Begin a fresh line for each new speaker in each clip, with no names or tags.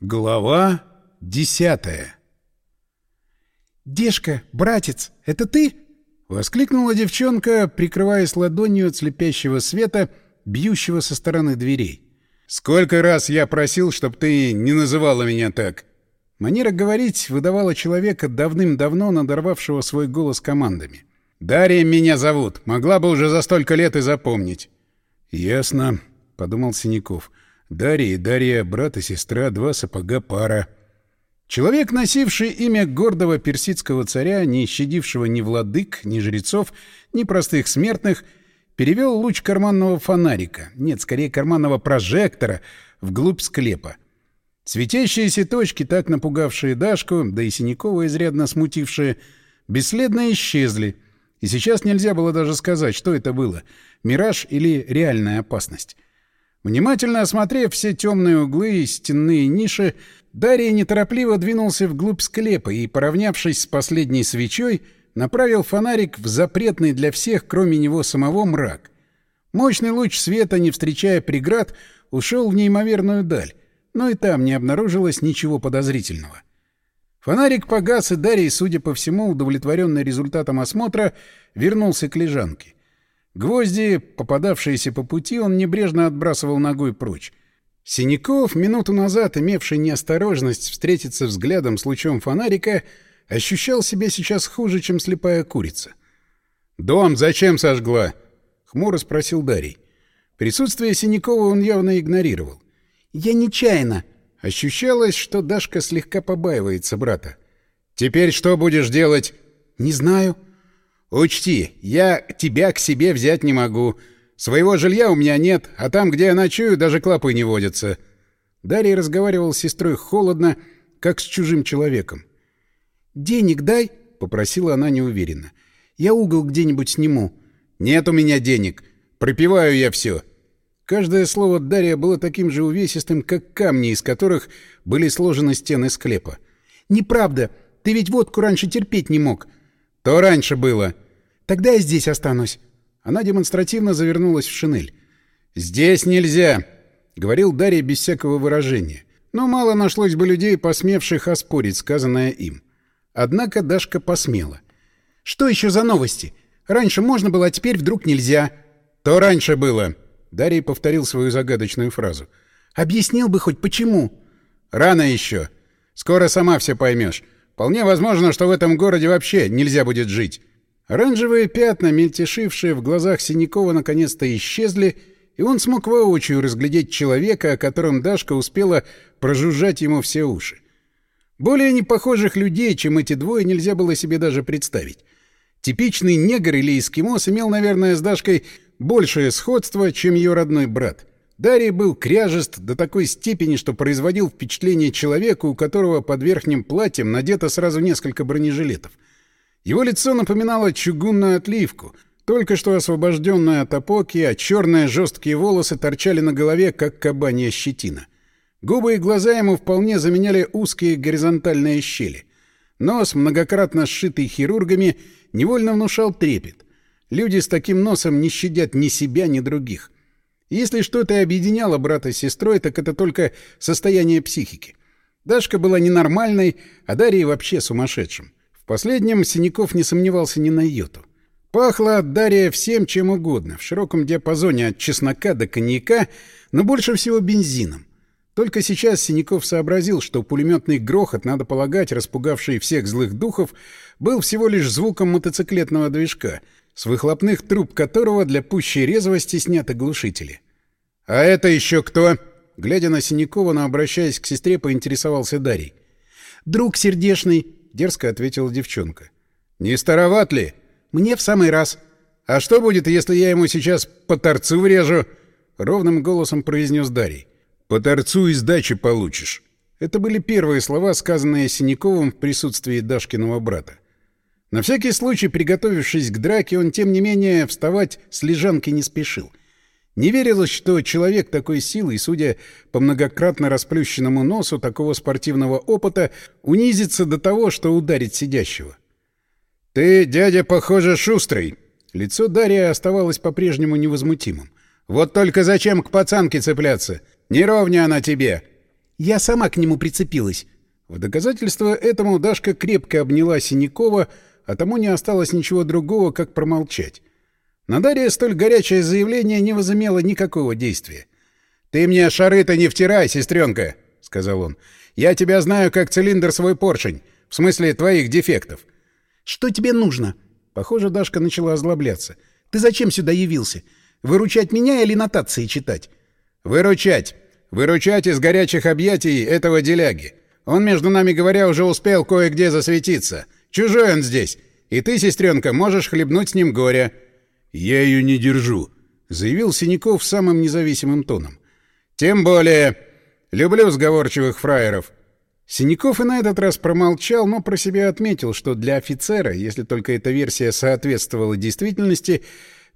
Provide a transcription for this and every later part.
Глава десятая
«Дешка, братец, это ты?» — воскликнула девчонка, прикрываясь ладонью от слепящего света, бьющего со стороны дверей.
«Сколько раз я просил, чтоб ты не называла меня так?»
Манера говорить выдавала человека, давным-давно надорвавшего свой голос командами.
«Дарья меня зовут. Могла бы уже за столько лет и запомнить».
«Ясно», — подумал Синяков. Дарья и Дарья, брат и сестра, два сапога пара. Человек, носивший имя гордого персидского царя, не щадившего ни владык, ни жрецов, ни простых смертных, перевел луч карманного фонарика, нет, скорее карманного прожектора, вглубь склепа. Светящиеся точки, так напугавшие Дашку, да и Синякова изрядно смутившие, бесследно исчезли, и сейчас нельзя было даже сказать, что это было — мираж или реальная опасность. Внимательно осмотрев все темные углы и стенные ниши, Дарья неторопливо двинулся вглубь склепа и, поравнявшись с последней свечой, направил фонарик в запретный для всех, кроме него самого, мрак. Мощный луч света, не встречая преград, ушел в неимоверную даль, но и там не обнаружилось ничего подозрительного. Фонарик погас, и Дарья, судя по всему, удовлетворенный результатом осмотра, вернулся к лежанке. Гвозди, попадавшиеся по пути, он небрежно отбрасывал ногой прочь. Синяков, минуту назад имевший неосторожность встретиться взглядом с лучом фонарика, ощущал себя сейчас хуже, чем слепая курица.
«Дом зачем сожгла?» — хмуро спросил Дарий.
Присутствие Синякова он явно игнорировал. «Я нечаянно!» Ощущалось, что Дашка слегка побаивается брата.
«Теперь что будешь делать?»
«Не знаю».
«Учти, я тебя к себе взять не могу. Своего жилья у меня нет, а там, где я ночую, даже клопы не водятся».
Дарья разговаривал с сестрой холодно, как с чужим человеком. «Денег дай», — попросила она неуверенно. «Я угол где-нибудь сниму».
«Нет у меня денег. Пропиваю я все».
Каждое слово Дарья было таким же увесистым, как камни, из которых были сложены стены склепа. «Неправда. Ты ведь водку раньше терпеть не мог».
То раньше было.
Тогда я здесь останусь. Она демонстративно завернулась в шинель.
«Здесь нельзя», — говорил Дарья без всякого выражения.
Но мало нашлось бы людей, посмевших оспорить сказанное им. Однако Дашка посмела. «Что еще за новости? Раньше можно было, а теперь вдруг нельзя».
«То раньше было», — Дарья повторил свою загадочную фразу.
«Объяснил бы хоть почему».
«Рано еще. Скоро сама все поймешь. Вполне возможно, что в этом городе вообще нельзя будет жить.
Оранжевые пятна, мельтешившие в глазах Синякова, наконец-то исчезли, и он смог воочию разглядеть человека, о котором Дашка успела прожужжать ему все уши. Более непохожих людей, чем эти двое, нельзя было себе даже представить. Типичный негр или эскимос имел, наверное, с Дашкой большее сходство, чем ее родной брат. Дарий был кряжест до такой степени, что производил впечатление человека, у которого под верхним платьем надето сразу несколько бронежилетов. Его лицо напоминало чугунную отливку, только что освобожденное от опоки, а черные жесткие волосы торчали на голове, как кабанья щетина. Губы и глаза ему вполне заменяли узкие горизонтальные щели. Нос, многократно сшитый хирургами, невольно внушал трепет. Люди с таким носом не щадят ни себя, ни других. Если что-то и объединяло брата с сестрой, так это только состояние психики. Дашка была ненормальной, а Дарья вообще сумасшедшим. Последнем Синяков не сомневался ни на йоту. Пахло от Дарья всем чем угодно, в широком диапазоне от чеснока до коньяка, но больше всего бензином. Только сейчас Синяков сообразил, что пулеметный грохот, надо полагать, распугавший всех злых духов, был всего лишь звуком мотоциклетного движка — с выхлопных труб которого для пущей резвости сняты глушители.
«А это еще кто?»
Глядя на Синякова, но обращаясь к сестре, поинтересовался Дарий. «Друг сердешный», — дерзко ответила девчонка.
«Не староват ли?»
«Мне в самый раз».
«А что будет, если я ему сейчас по торцу врежу?» — ровным голосом произнес Дарий. «По торцу и сдачи получишь».
Это были первые слова, сказанные Синяковым в присутствии Дашкиного брата. На всякий случай, приготовившись к драке, он, тем не менее, вставать с лежанки не спешил. Не верилось, что человек такой силы, судя по многократно расплющенному носу такого спортивного опыта, унизится до того, что ударит сидящего.
«Ты, дядя, похоже, шустрый!»
Лицо Дарья оставалось по-прежнему невозмутимым.
«Вот только зачем к пацанке цепляться? Не ровня она тебе!»
Я сама к нему прицепилась. В доказательство этому Дашка крепко обняла Синякова, а тому не осталось ничего другого, как промолчать. На Дарья столь горячее заявление не возымело никакого действия. «Ты мне шары-то не втирай, сестренка!» — сказал он. «Я тебя знаю как цилиндр свой поршень, в смысле твоих дефектов». «Что тебе нужно?» Похоже, Дашка начала озлобляться. «Ты зачем сюда явился? Выручать меня или нотации читать?»
«Выручать! Выручать из горячих объятий этого деляги. Он, между нами говоря, уже успел кое-где засветиться. Чужой он здесь. И ты, сестренка, можешь хлебнуть с ним горя». «Я ее не держу», — заявил Синяков самым независимым тоном. «Тем более. Люблю сговорчивых фраеров». Синяков и на этот раз промолчал, но про себя отметил, что для офицера, если только эта версия соответствовала действительности,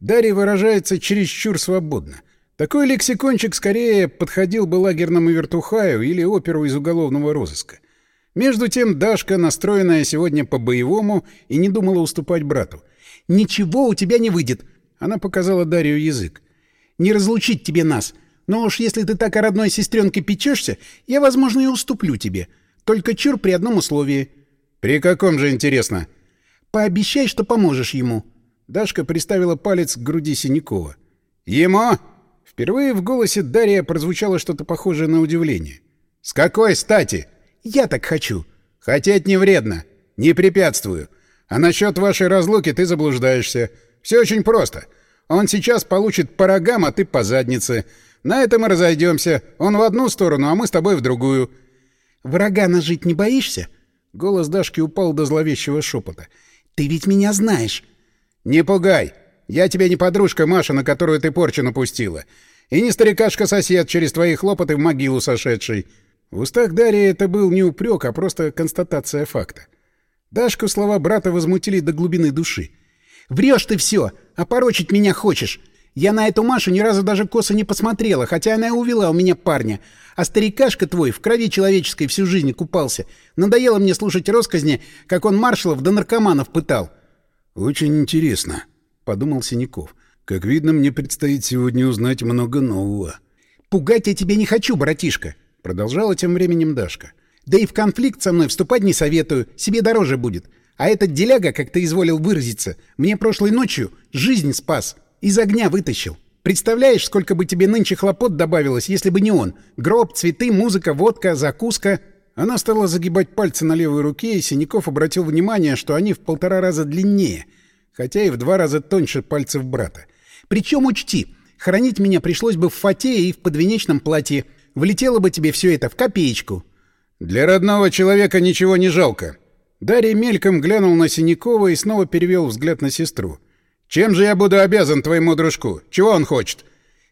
Дарья выражается чересчур свободно. Такой лексикончик скорее подходил бы лагерному вертухаю или оперу из уголовного розыска. Между тем Дашка, настроенная сегодня по-боевому, и не думала уступать брату. «Ничего у тебя не выйдет!» Она показала Дарью язык. «Не разлучить тебе нас!» Но уж если ты так о родной сестренке печешься, я, возможно, и уступлю тебе. Только чур при одном условии. — При каком же, интересно? — Пообещай, что поможешь ему. Дашка приставила палец к груди Синякова. — Ему? Впервые в голосе Дарья прозвучало что-то похожее на удивление. — С какой стати? — Я так хочу. — Хотеть не вредно. Не препятствую. А насчет вашей разлуки ты заблуждаешься. Все очень просто. Он сейчас получит по рогам, а ты по заднице. На этом и разойдемся. Он в одну сторону, а мы с тобой в другую. Врага нажить не боишься? Голос Дашки упал до зловещего шепота. Ты ведь меня знаешь. Не пугай. Я тебе не подружка Маша, на которую ты порчу напустила. И не старикашка-сосед через твои хлопоты в могилу сошедший. В устах Дарьи это был не упрек, а просто констатация факта. Дашку слова брата возмутили до глубины души. «Врешь ты все! Опорочить меня хочешь! Я на эту Машу ни разу даже косо не посмотрела, хотя она и увела у меня парня. А старикашка твой в крови человеческой всю жизнь купался. Надоело мне слушать росказни, как он маршалов да наркоманов пытал. — Очень интересно, — подумал Синяков. — Как видно, мне предстоит сегодня узнать много нового.
— Пугать я тебе не хочу, братишка, — продолжала тем временем Дашка. — Да и в конфликт со мной вступать не советую, себе дороже будет. А этот деляга, как ты изволил выразиться, мне прошлой ночью жизнь спас. — из огня вытащил. Представляешь, сколько бы тебе нынче хлопот добавилось, если бы не он? Гроб, цветы, музыка, водка, закуска. Она стала загибать пальцы на левой руке, и Синяков обратил внимание, что они в полтора раза длиннее, хотя и в два раза тоньше пальцев брата. Причем учти, хранить меня пришлось бы в фате и в подвенечном платье. Влетело бы тебе все это в копеечку.
Для родного человека ничего не жалко. Дарья мельком глянул на Синякова и снова перевел взгляд на сестру. Чем же я буду обязан твоему дружку? Чего он хочет?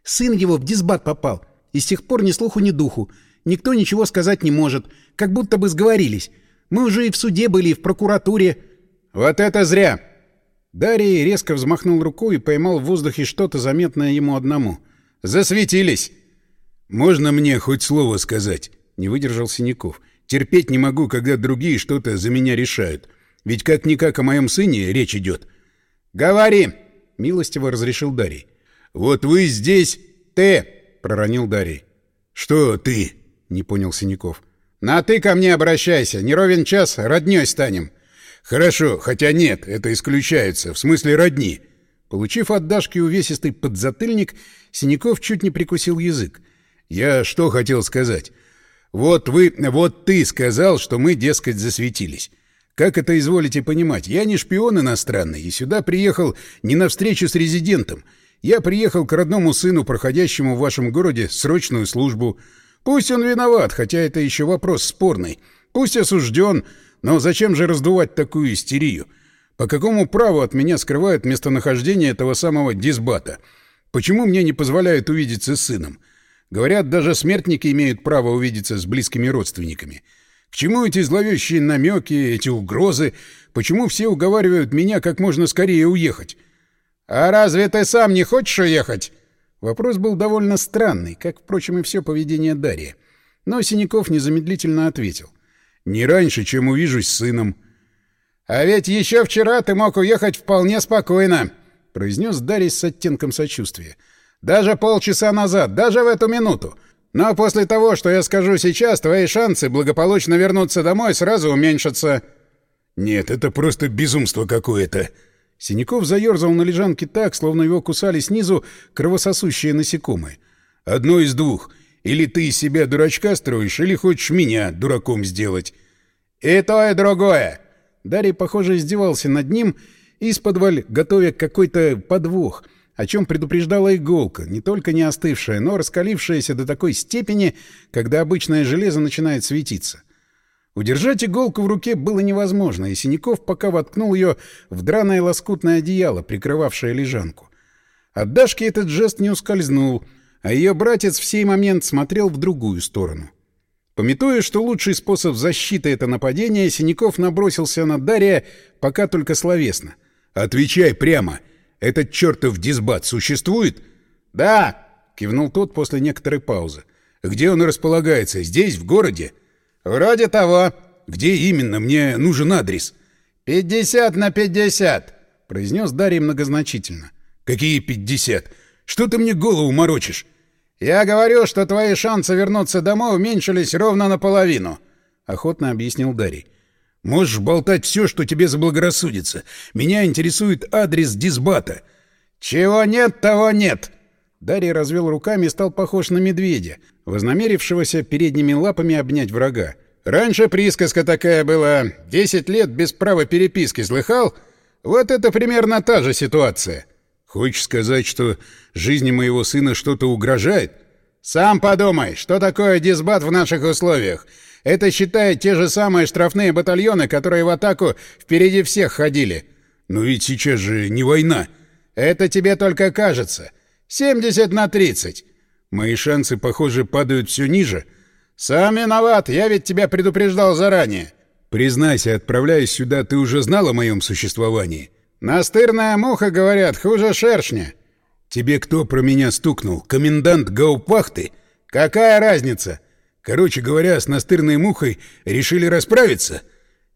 Сын его в дисбат попал. И с тех пор ни слуху, ни духу. Никто ничего сказать не может. Как будто бы сговорились. Мы уже и в суде были, и в прокуратуре.
Вот это зря! Дарий резко взмахнул рукой и поймал в воздухе что-то заметное ему одному. «Засветились!» «Можно мне хоть слово сказать?» — не выдержал Синяков. «Терпеть не могу, когда другие что-то за меня решают. Ведь как-никак о моем сыне речь идет. «Говори!» — милостиво разрешил Дарий. «Вот вы здесь...» «Ты!» — проронил Дарий. «Что ты?» — не понял Синяков. «На «ты» ко мне обращайся. Не ровен час, роднёй станем». «Хорошо, хотя нет, это исключается. В смысле родни». Получив от Дашки увесистый подзатыльник, Синяков чуть не прикусил язык. «Я что хотел сказать? Вот вы... Вот ты сказал, что мы, дескать, засветились. Как это изволите понимать? Я не шпион иностранный, и сюда приехал не на встречу с резидентом. Я приехал к родному сыну, проходящему в вашем городе срочную службу. Пусть он виноват, хотя это еще вопрос спорный. Пусть осужден, но зачем же раздувать такую истерию? По какому праву от меня скрывают местонахождение этого самого дисбата? Почему мне не позволяют увидеться с сыном? Говорят, даже смертники имеют право увидеться с близкими родственниками. К чему эти зловещие намеки, эти угрозы? Почему все уговаривают меня как можно скорее уехать? «А разве ты сам не хочешь уехать?» Вопрос был довольно странный, как, впрочем, и все поведение Дарьи. Но Синяков незамедлительно ответил. «Не раньше, чем увижусь с сыном». «А ведь еще вчера ты мог уехать вполне спокойно», — произнес Дарья с оттенком сочувствия. «Даже полчаса назад, даже в эту минуту. Но после того, что я скажу сейчас, твои шансы благополучно вернуться домой сразу уменьшатся.
Нет, это просто безумство какое-то. Синяков заерзал на лежанке так, словно его кусали снизу кровососущие насекомые. Одно из двух. Или ты из себя дурачка строишь, или хочешь меня дураком сделать.
И то, и другое.
Дарий, похоже, издевался над ним, из-под готовя какой-то подвох, о чем предупреждала иголка, не только не остывшая, но раскалившаяся до такой степени, когда обычное железо начинает светиться. Удержать иголку в руке было невозможно, и Синяков пока воткнул ее в драное лоскутное одеяло, прикрывавшее лежанку. От Дашки этот жест не ускользнул, а ее братец в сей момент смотрел в другую сторону. Пометуя, что лучший способ защиты — это нападение, Синяков набросился на Дарья пока только словесно. «Отвечай прямо! Этот чертов дисбат существует?»
«Да!»
— кивнул тот после некоторой паузы. «Где он располагается? Здесь, в городе?»
«Вроде того».
«Где именно? Мне нужен адрес».
«Пятьдесят на пятьдесят», — произнес Дарий многозначительно.
«Какие пятьдесят? Что ты мне голову морочишь?»
«Я говорю, что твои шансы вернуться домой уменьшились ровно наполовину», — охотно объяснил Дарий.
«Можешь болтать все, что тебе заблагорассудится. Меня интересует адрес дисбата».
«Чего нет, того нет»,
Дарий развел руками и стал похож на медведя, вознамерившегося передними лапами обнять врага.
«Раньше присказка такая была. Десять лет без права переписки, слыхал? Вот это примерно та же ситуация».
«Хочешь сказать, что жизни моего сына что-то угрожает?»
«Сам подумай, что такое дисбат в наших условиях? Это, считай, те же самые штрафные батальоны, которые в атаку впереди всех ходили».
«Но ведь сейчас же не война».
«Это тебе только кажется». 70 на 30.
Мои шансы, похоже, падают все ниже.
Сам виноват, я ведь тебя предупреждал заранее.
Признайся, отправляясь сюда, ты уже знал о моем существовании?
Настырная муха, говорят, хуже шершня.
Тебе кто про меня стукнул? Комендант Гаупахты?
Какая разница?
Короче говоря, с настырной мухой решили расправиться?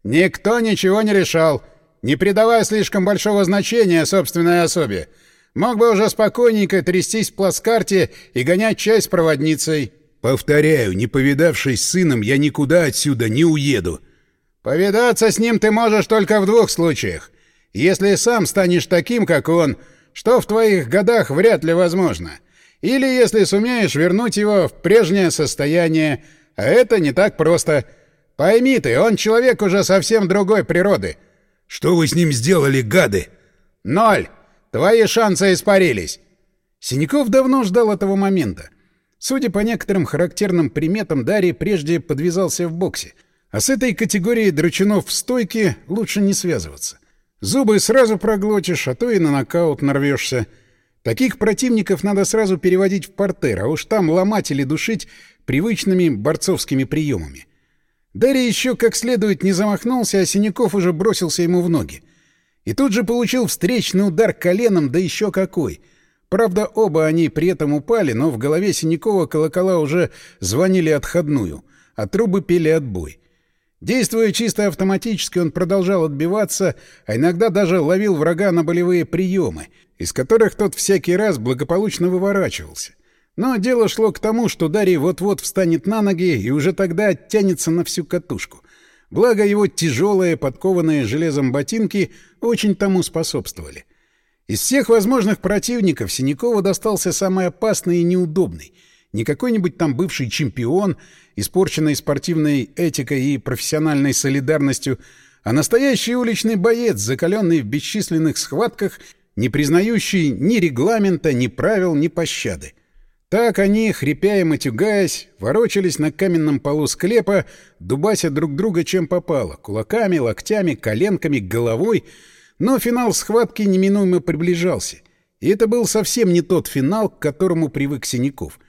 Никто ничего не решал, не придавая слишком большого значения собственной особе. Мог бы уже спокойненько трястись в плацкарте и гонять чай с проводницей.
Повторяю, не повидавшись с сыном, я никуда отсюда не уеду.
Повидаться с ним ты можешь только в двух случаях. Если сам станешь таким, как он, что в твоих годах вряд ли возможно. Или если сумеешь вернуть его в прежнее состояние, а это не так просто. Пойми ты, он человек уже совсем другой природы.
Что вы с ним сделали, гады?
Ноль. Твои шансы испарились!»
Синяков давно ждал этого момента. Судя по некоторым характерным приметам, Дарий прежде подвязался в боксе. А с этой категорией драчунов в стойке лучше не связываться. Зубы сразу проглотишь, а то и на нокаут нарвешься. Таких противников надо сразу переводить в портер, а уж там ломать или душить привычными борцовскими приемами. Дарий еще как следует не замахнулся, а Синяков уже бросился ему в ноги. И тут же получил встречный удар коленом, да еще какой. Правда, оба они при этом упали, но в голове Синякова колокола уже звонили отходную, а трубы пели отбой. Действуя чисто автоматически, он продолжал отбиваться, а иногда даже ловил врага на болевые приемы, из которых тот всякий раз благополучно выворачивался. Но дело шло к тому, что Дарий вот-вот встанет на ноги и уже тогда оттянется на всю катушку. Благо его тяжелые, подкованные железом ботинки очень тому способствовали. Из всех возможных противников Синякову достался самый опасный и неудобный. Не какой-нибудь там бывший чемпион, испорченный спортивной этикой и профессиональной солидарностью, а настоящий уличный боец, закаленный в бесчисленных схватках, не признающий ни регламента, ни правил, ни пощады. Так они, хрипя и матюгаясь, ворочались на каменном полу склепа, дубася друг друга чем попало — кулаками, локтями, коленками, головой. Но финал схватки неминуемо приближался. И это был совсем не тот финал, к которому привык Синяков.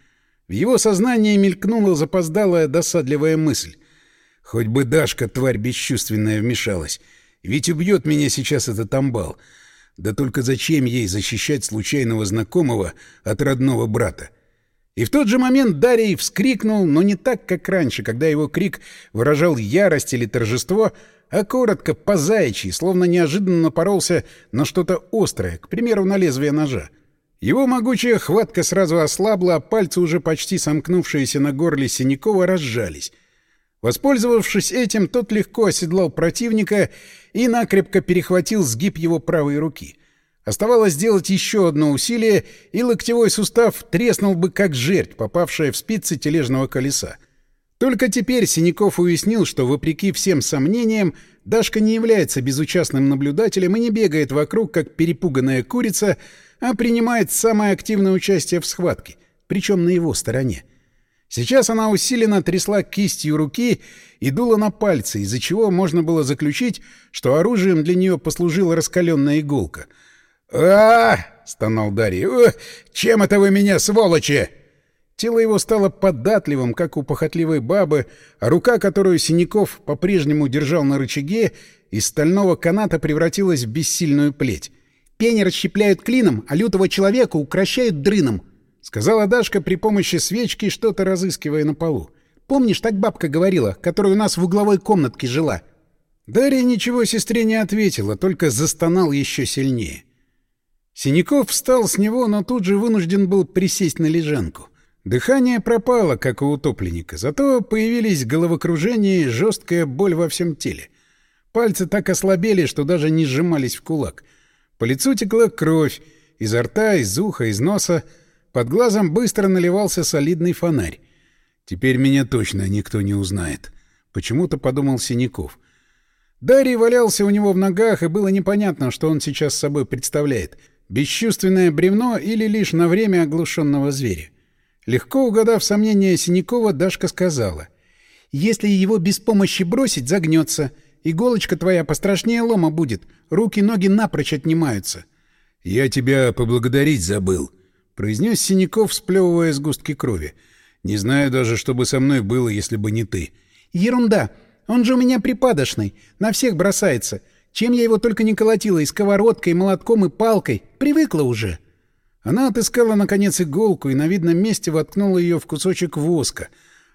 В его сознании мелькнула запоздалая досадливая мысль. Хоть бы Дашка, тварь бесчувственная, вмешалась. Ведь убьет меня сейчас этот амбал. Да только зачем ей защищать случайного знакомого от родного брата? И в тот же момент Дарий вскрикнул, но не так, как раньше, когда его крик выражал ярость или торжество, а коротко, по-заячьи, словно неожиданно напоролся на что-то острое, к примеру, на лезвие ножа. Его могучая хватка сразу ослабла, а пальцы, уже почти сомкнувшиеся на горле Синякова, разжались. Воспользовавшись этим, тот легко оседлал противника и накрепко перехватил сгиб его правой руки. Оставалось сделать еще одно усилие, и локтевой сустав треснул бы, как жерть, попавшая в спицы тележного колеса. Только теперь Синяков уяснил, что, вопреки всем сомнениям, Дашка не является безучастным наблюдателем и не бегает вокруг, как перепуганная курица, а принимает самое активное участие в схватке, причем на его стороне. Сейчас она усиленно трясла кистью руки и дула на пальцы, из-за чего можно было заключить, что оружием для нее послужила раскаленная иголка. а, стонал Дарья. «Чем это вы меня, сволочи?» Тело его стало податливым, как у похотливой бабы, а рука, которую Синяков по-прежнему держал на рычаге, из стального каната превратилась в бессильную плеть. «Пень расщепляют клином, а лютого человека укращают дрыном», — сказала Дашка при помощи свечки, что-то разыскивая на полу. «Помнишь, так бабка говорила, которая у нас в угловой комнатке жила?» Дарья ничего сестре не ответила, только застонал еще сильнее. Синяков встал с него, но тут же вынужден был присесть на лежанку. Дыхание пропало, как у утопленника, зато появились головокружение и жесткая боль во всем теле. Пальцы так ослабели, что даже не сжимались в кулак. По лицу текла кровь, изо рта, из уха, из носа. Под глазом быстро наливался солидный фонарь. «Теперь меня точно никто не узнает», — почему-то подумал Синяков. Дарий валялся у него в ногах, и было непонятно, что он сейчас собой представляет — бесчувственное бревно или лишь на время оглушенного зверя. Легко угадав сомнения Синякова, Дашка сказала. «Если его без помощи бросить, загнется. Иголочка твоя пострашнее лома будет. Руки-ноги напрочь отнимаются».
«Я тебя поблагодарить забыл», — произнес Синяков, сплевывая сгустки крови. «Не знаю даже, что бы со мной было, если бы не ты».
«Ерунда. Он же у меня припадочный. На всех бросается. Чем я его только не колотила, и сковородкой, и молотком, и палкой. Привыкла уже». Она отыскала, наконец, иголку и на видном месте воткнула ее в кусочек воска,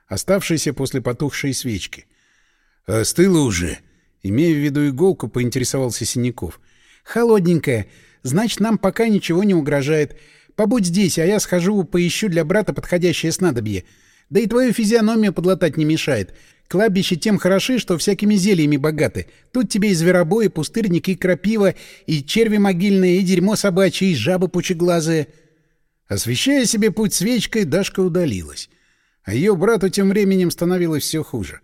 оставшийся после потухшей свечки.
«Остыла уже?»
Имея в виду иголку, поинтересовался Синяков. «Холодненькая. Значит, нам пока ничего не угрожает. Побудь здесь, а я схожу, поищу для брата подходящее снадобье. Да и твою физиономию подлатать не мешает. Кладбище тем хороши, что всякими зельями богаты. Тут тебе и зверобой, и пустырник, и крапива, и черви могильные, и дерьмо собачье, и жабы пучеглазые. Освещая себе путь свечкой, Дашка удалилась. А ее брату тем временем становилось все хуже.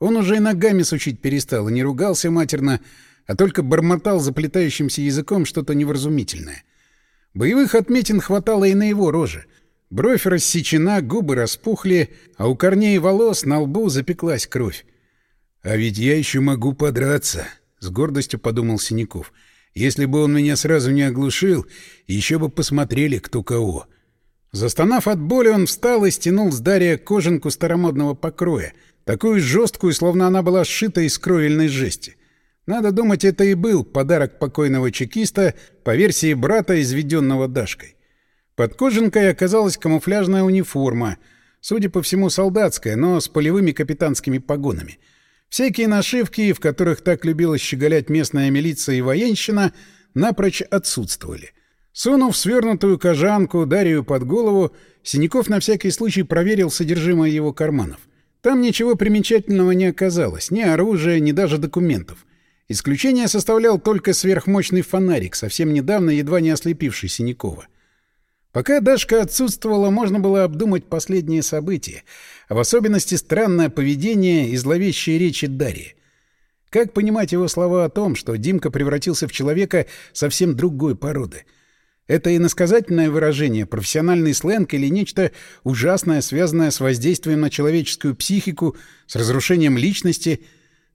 Он уже и ногами сучить перестал, и не ругался матерно, а только бормотал заплетающимся языком что-то невразумительное. Боевых отметин хватало и на его роже — Бровь рассечена, губы распухли, а у корней волос на лбу запеклась кровь. «А ведь я еще могу подраться», — с гордостью подумал Синяков. «Если бы он меня сразу не оглушил, еще бы посмотрели, кто кого». Застонав от боли, он встал и стянул с Дарья кожанку старомодного покроя, такую жесткую, словно она была сшита из кровельной жести. Надо думать, это и был подарок покойного чекиста по версии брата, изведенного Дашкой. Под кожанкой оказалась камуфляжная униформа, судя по всему солдатская, но с полевыми капитанскими погонами. Всякие нашивки, в которых так любила щеголять местная милиция и военщина, напрочь отсутствовали. Сунув свернутую кожанку Дарью под голову, Синяков на всякий случай проверил содержимое его карманов. Там ничего примечательного не оказалось, ни оружия, ни даже документов. Исключение составлял только сверхмощный фонарик, совсем недавно едва не ослепивший Синякова. Пока Дашка отсутствовала, можно было обдумать последние события, а в особенности странное поведение и зловещие речи Дарьи. Как понимать его слова о том, что Димка превратился в человека совсем другой породы? Это иносказательное выражение, профессиональный сленг или нечто ужасное, связанное с воздействием на человеческую психику, с разрушением личности?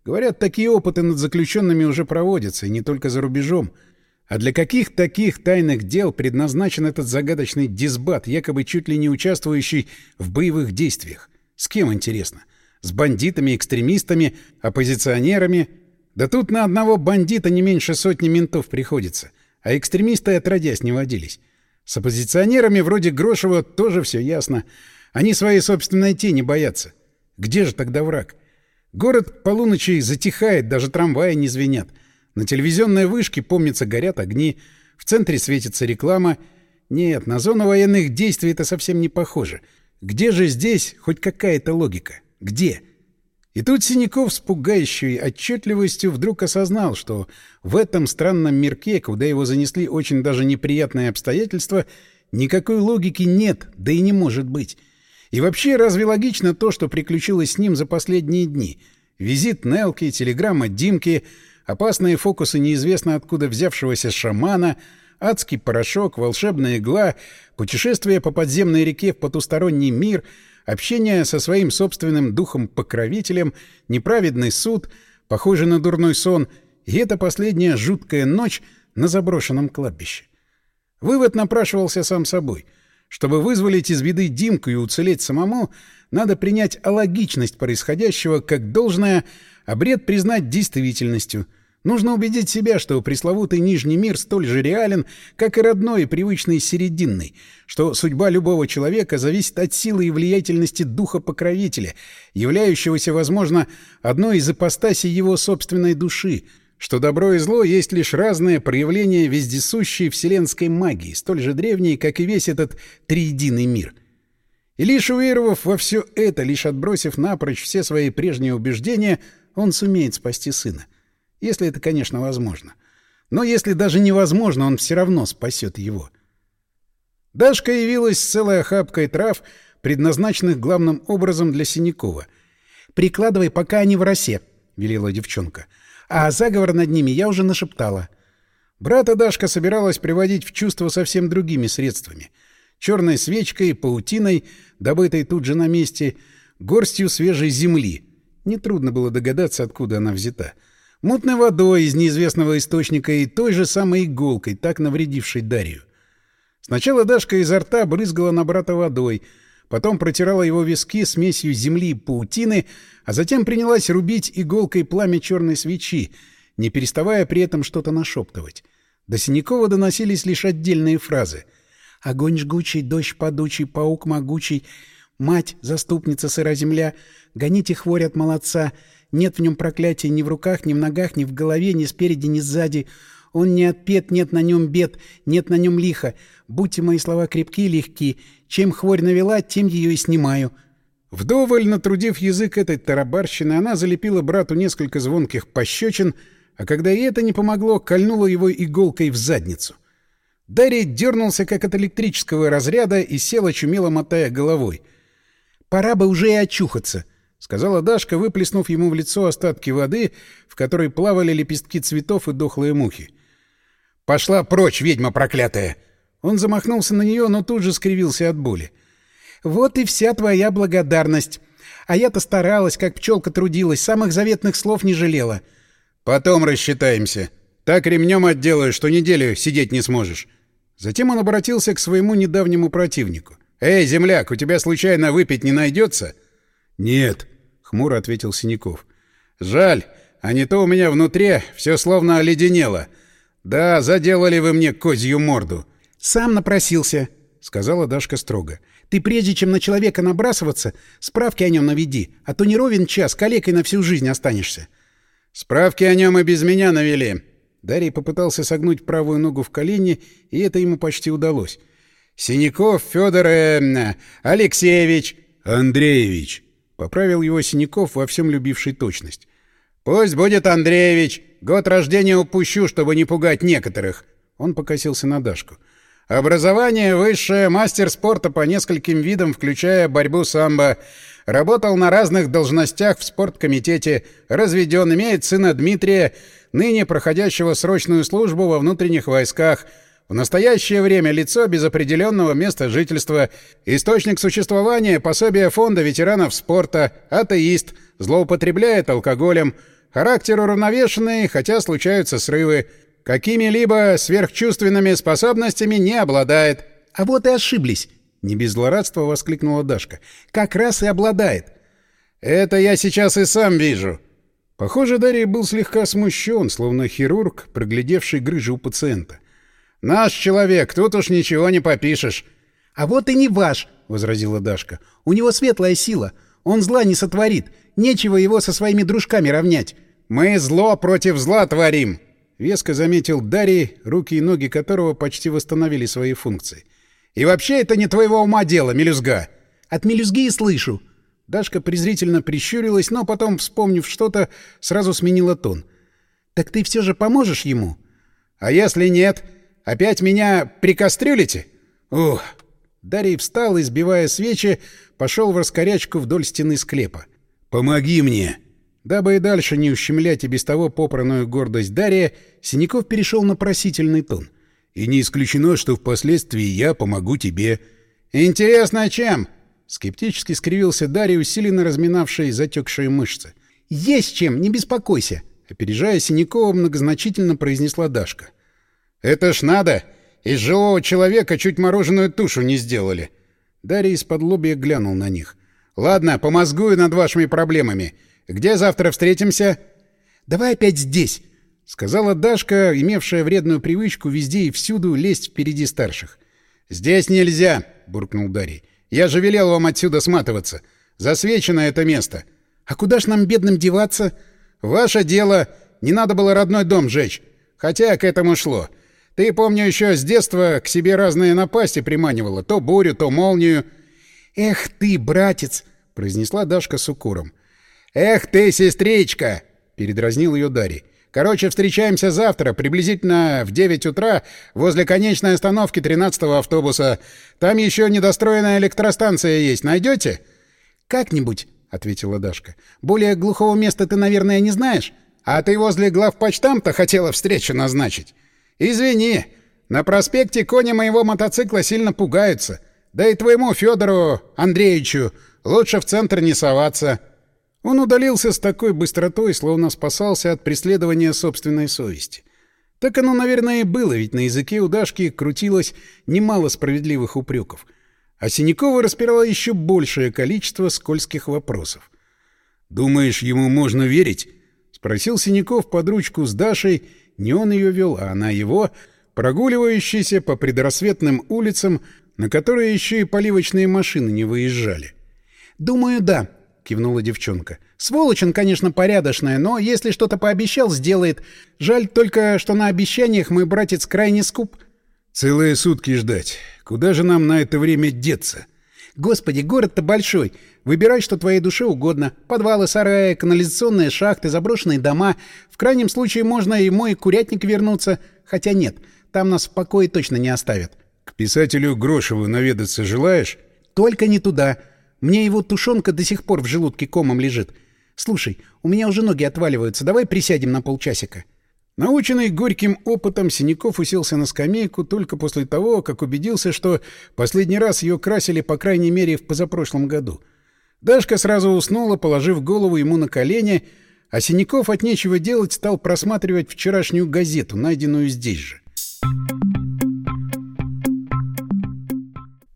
Говорят, такие опыты над заключенными уже проводятся, и не только за рубежом — а для каких таких тайных дел предназначен этот загадочный дисбат, якобы чуть ли не участвующий в боевых действиях? С кем, интересно? С бандитами, экстремистами, оппозиционерами? Да тут на одного бандита не меньше сотни ментов приходится, а экстремисты отродясь не водились. С оппозиционерами вроде Грошева тоже все ясно. Они своей собственной тени боятся. Где же тогда враг? Город полуночи затихает, даже трамваи не звенят — на телевизионной вышке, помнится, горят огни, в центре светится реклама. Нет, на зону военных действий это совсем не похоже. Где же здесь хоть какая-то логика? Где? И тут Синяков с пугающей отчетливостью вдруг осознал, что в этом странном мирке, куда его занесли очень даже неприятные обстоятельства, никакой логики нет, да и не может быть. И вообще, разве логично то, что приключилось с ним за последние дни? Визит Нелки, телеграмма Димки, опасные фокусы неизвестно откуда взявшегося шамана — адский порошок, волшебная игла, путешествие по подземной реке в потусторонний мир, общение со своим собственным духом-покровителем, неправедный суд, похожий на дурной сон, и эта последняя жуткая ночь на заброшенном кладбище. Вывод напрашивался сам собой. Чтобы вызволить из беды Димку и уцелеть самому, надо принять алогичность происходящего как должное, а бред признать действительностью — Нужно убедить себя, что пресловутый Нижний мир столь же реален, как и родной и привычный Серединный, что судьба любого человека зависит от силы и влиятельности духа-покровителя, являющегося, возможно, одной из ипостасей его собственной души, что добро и зло есть лишь разные проявления вездесущей вселенской магии, столь же древней, как и весь этот триединый мир. И лишь уверовав во все это, лишь отбросив напрочь все свои прежние убеждения, он сумеет спасти сына. Если это, конечно, возможно. Но если даже невозможно, он все равно спасет его. Дашка явилась с целой охапкой трав, предназначенных главным образом для Синякова. «Прикладывай, пока они в росе», — велела девчонка. «А заговор над ними я уже нашептала». Брата Дашка собиралась приводить в чувство совсем другими средствами. Черной свечкой, паутиной, добытой тут же на месте, горстью свежей земли. Нетрудно было догадаться, откуда она взята — Мутной водой из неизвестного источника и той же самой иголкой, так навредившей Дарью. Сначала Дашка изо рта брызгала на брата водой, потом протирала его виски смесью земли и паутины, а затем принялась рубить иголкой пламя черной свечи, не переставая при этом что-то нашептывать. До Синякова доносились лишь отдельные фразы. «Огонь жгучий, дождь падучий, паук могучий, мать, заступница сыра земля, гоните хворь от молодца, нет в нем проклятия ни в руках, ни в ногах, ни в голове, ни спереди, ни сзади. Он не отпет, нет на нем бед, нет на нем лиха. Будьте мои слова крепки и легки. Чем хворь навела, тем ее и снимаю». Вдоволь натрудив язык этой тарабарщины, она залепила брату несколько звонких пощечин, а когда и это не помогло, кольнула его иголкой в задницу. Дарья дернулся, как от электрического разряда, и сел, очумело мотая головой. «Пора бы уже и очухаться», — сказала Дашка, выплеснув ему в лицо остатки воды, в которой плавали лепестки цветов и дохлые мухи. «Пошла прочь, ведьма проклятая!» Он замахнулся на нее, но тут же скривился от боли. «Вот и вся твоя благодарность. А я-то старалась, как пчелка трудилась, самых заветных слов не жалела». «Потом рассчитаемся. Так ремнем отделаю, что неделю сидеть не сможешь». Затем он обратился к своему недавнему противнику. «Эй, земляк, у тебя случайно выпить не найдется?» «Нет», — хмуро ответил Синяков. «Жаль, а не то у меня внутри все словно оледенело. Да, заделали вы мне козью морду».
«Сам напросился», — сказала Дашка строго. «Ты прежде чем на человека набрасываться, справки о нем наведи, а то не ровен час, калекой на всю жизнь останешься».
«Справки о нем и без меня навели». Дарий попытался согнуть правую ногу в колени, и это ему почти удалось. «Синяков Федор э, Алексеевич...» «Андреевич», — поправил его Синяков, во всем любивший точность. «Пусть будет Андреевич. Год рождения упущу, чтобы не пугать некоторых». Он покосился на Дашку. «Образование высшее, мастер спорта по нескольким видам, включая борьбу самбо. Работал на разных должностях в спорткомитете. Разведен, имеет сына Дмитрия, ныне проходящего срочную службу во внутренних войсках». В настоящее время лицо без определенного места жительства, источник существования, пособие фонда ветеранов спорта, атеист, злоупотребляет алкоголем, характер уравновешенный, хотя случаются срывы, какими-либо сверхчувственными способностями не обладает.
А вот и ошиблись, не без злорадства воскликнула Дашка. Как раз и обладает.
Это я сейчас и сам вижу. Похоже, Дарья был слегка смущен, словно хирург, проглядевший грыжу у пациента. «Наш человек, тут уж ничего не попишешь».
«А вот и не ваш», — возразила Дашка. «У него светлая сила. Он зла не сотворит. Нечего его со своими дружками равнять».
«Мы зло против зла творим», — веско заметил Дарий, руки и ноги которого почти восстановили свои функции. И вообще это не твоего ума дело, мелюзга!»
«От мелюзги и слышу!» Дашка презрительно прищурилась, но потом, вспомнив что-то, сразу сменила тон. «Так ты все же поможешь ему?»
«А если нет? Опять меня прикострюлите?» «Ух!»
Дарий встал и, сбивая свечи, пошел в раскорячку вдоль стены склепа.
«Помоги мне!»
Дабы и дальше не ущемлять и без того попранную гордость Дария, Синяков перешел на просительный тон.
«И не исключено, что впоследствии я помогу тебе».
«Интересно, чем?» Скептически скривился Дарий, усиленно разминавший затекшие мышцы. «Есть чем, не беспокойся!» Опережая Синякова, многозначительно произнесла Дашка.
«Это ж надо! Из живого человека чуть мороженую тушу не сделали!»
Дарий из-под лобья глянул на них.
«Ладно, помозгую над вашими проблемами. Где завтра встретимся?»
«Давай опять здесь!» — сказала Дашка, имевшая вредную привычку везде и всюду лезть впереди старших.
«Здесь нельзя!» — буркнул Дарий. «Я же велел вам отсюда сматываться. Засвечено это место».
«А куда ж нам, бедным, деваться?»
«Ваше дело. Не надо было родной дом жечь. Хотя к этому шло. Ты, помню, еще с детства к себе разные напасти приманивала. То бурю, то молнию».
«Эх ты, братец!» — произнесла Дашка с укором.
«Эх ты, сестричка!» — передразнил ее Дарий. «Короче, встречаемся завтра, приблизительно в 9 утра, возле конечной остановки 13-го автобуса. Там еще недостроенная электростанция есть. Найдете?»
«Как-нибудь», — ответила Дашка. «Более глухого места ты, наверное, не знаешь?»
«А ты возле главпочтамта хотела встречу назначить?» «Извини, на проспекте кони моего мотоцикла сильно пугаются. Да и твоему Федору Андреевичу лучше в центр не соваться».
Он удалился с такой быстротой, словно спасался от преследования собственной совести. Так оно, наверное, и было, ведь на языке у Дашки крутилось немало справедливых упреков. А Синякова распирало еще большее количество скользких вопросов.
«Думаешь, ему можно верить?»
— спросил Синяков под ручку с Дашей. Не он ее вел, а она его, прогуливающийся по предрассветным улицам, на которые еще и поливочные машины не выезжали. «Думаю, да», кивнула девчонка. «Сволочь он, конечно, порядочная, но если что-то пообещал, сделает. Жаль только, что на обещаниях мой братец крайне скуп».
«Целые сутки ждать. Куда же нам на это время деться?»
«Господи, город-то большой. Выбирай, что твоей душе угодно. Подвалы, сараи, канализационные шахты, заброшенные дома. В крайнем случае можно и мой курятник вернуться. Хотя нет, там нас в покое точно не оставят».
«К писателю Грошеву наведаться желаешь?»
«Только не туда». Мне его тушенка до сих пор в желудке комом лежит. Слушай, у меня уже ноги отваливаются. Давай присядем на полчасика».
Наученный горьким опытом, Синяков уселся на скамейку только после того, как убедился, что последний раз ее красили, по крайней мере, в позапрошлом году. Дашка сразу уснула, положив голову ему на колени, а Синяков от нечего делать стал просматривать вчерашнюю газету, найденную здесь же.